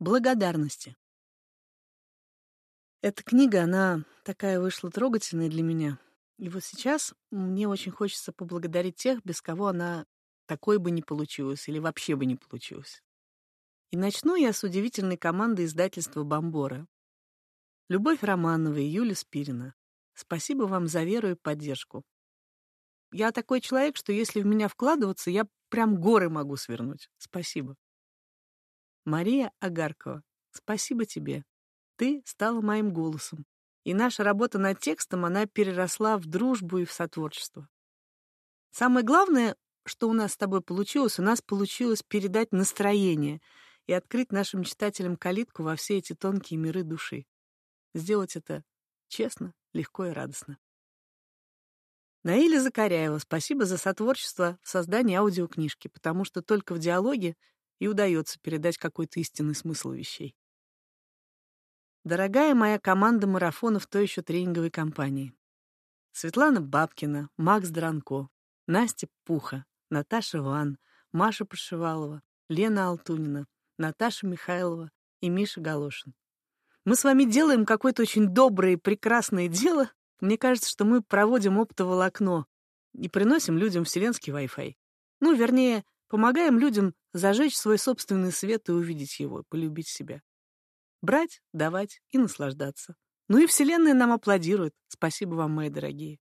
Благодарности. Эта книга, она такая вышла трогательная для меня. И вот сейчас мне очень хочется поблагодарить тех, без кого она такой бы не получилась или вообще бы не получилась. И начну я с удивительной команды издательства «Бомбора». Любовь Романова и Юля Спирина. Спасибо вам за веру и поддержку. Я такой человек, что если в меня вкладываться, я прям горы могу свернуть. Спасибо. Мария Агаркова. Спасибо тебе. Ты стала моим голосом. И наша работа над текстом, она переросла в дружбу и в сотворчество. Самое главное, что у нас с тобой получилось, у нас получилось передать настроение и открыть нашим читателям калитку во все эти тонкие миры души. Сделать это честно, легко и радостно. Наиля Закаряева, спасибо за сотворчество в создании аудиокнижки, потому что только в диалоге и удается передать какой-то истинный смысл вещей. Дорогая моя команда марафонов той еще тренинговой компании. Светлана Бабкина, Макс Дранко, Настя Пуха, Наташа Ван, Маша Прошивалова, Лена Алтунина, Наташа Михайлова и Миша Галошин. Мы с вами делаем какое-то очень доброе и прекрасное дело. Мне кажется, что мы проводим оптоволокно и приносим людям вселенский Wi-Fi. Ну, вернее, помогаем людям зажечь свой собственный свет и увидеть его, полюбить себя. Брать, давать и наслаждаться. Ну и Вселенная нам аплодирует. Спасибо вам, мои дорогие.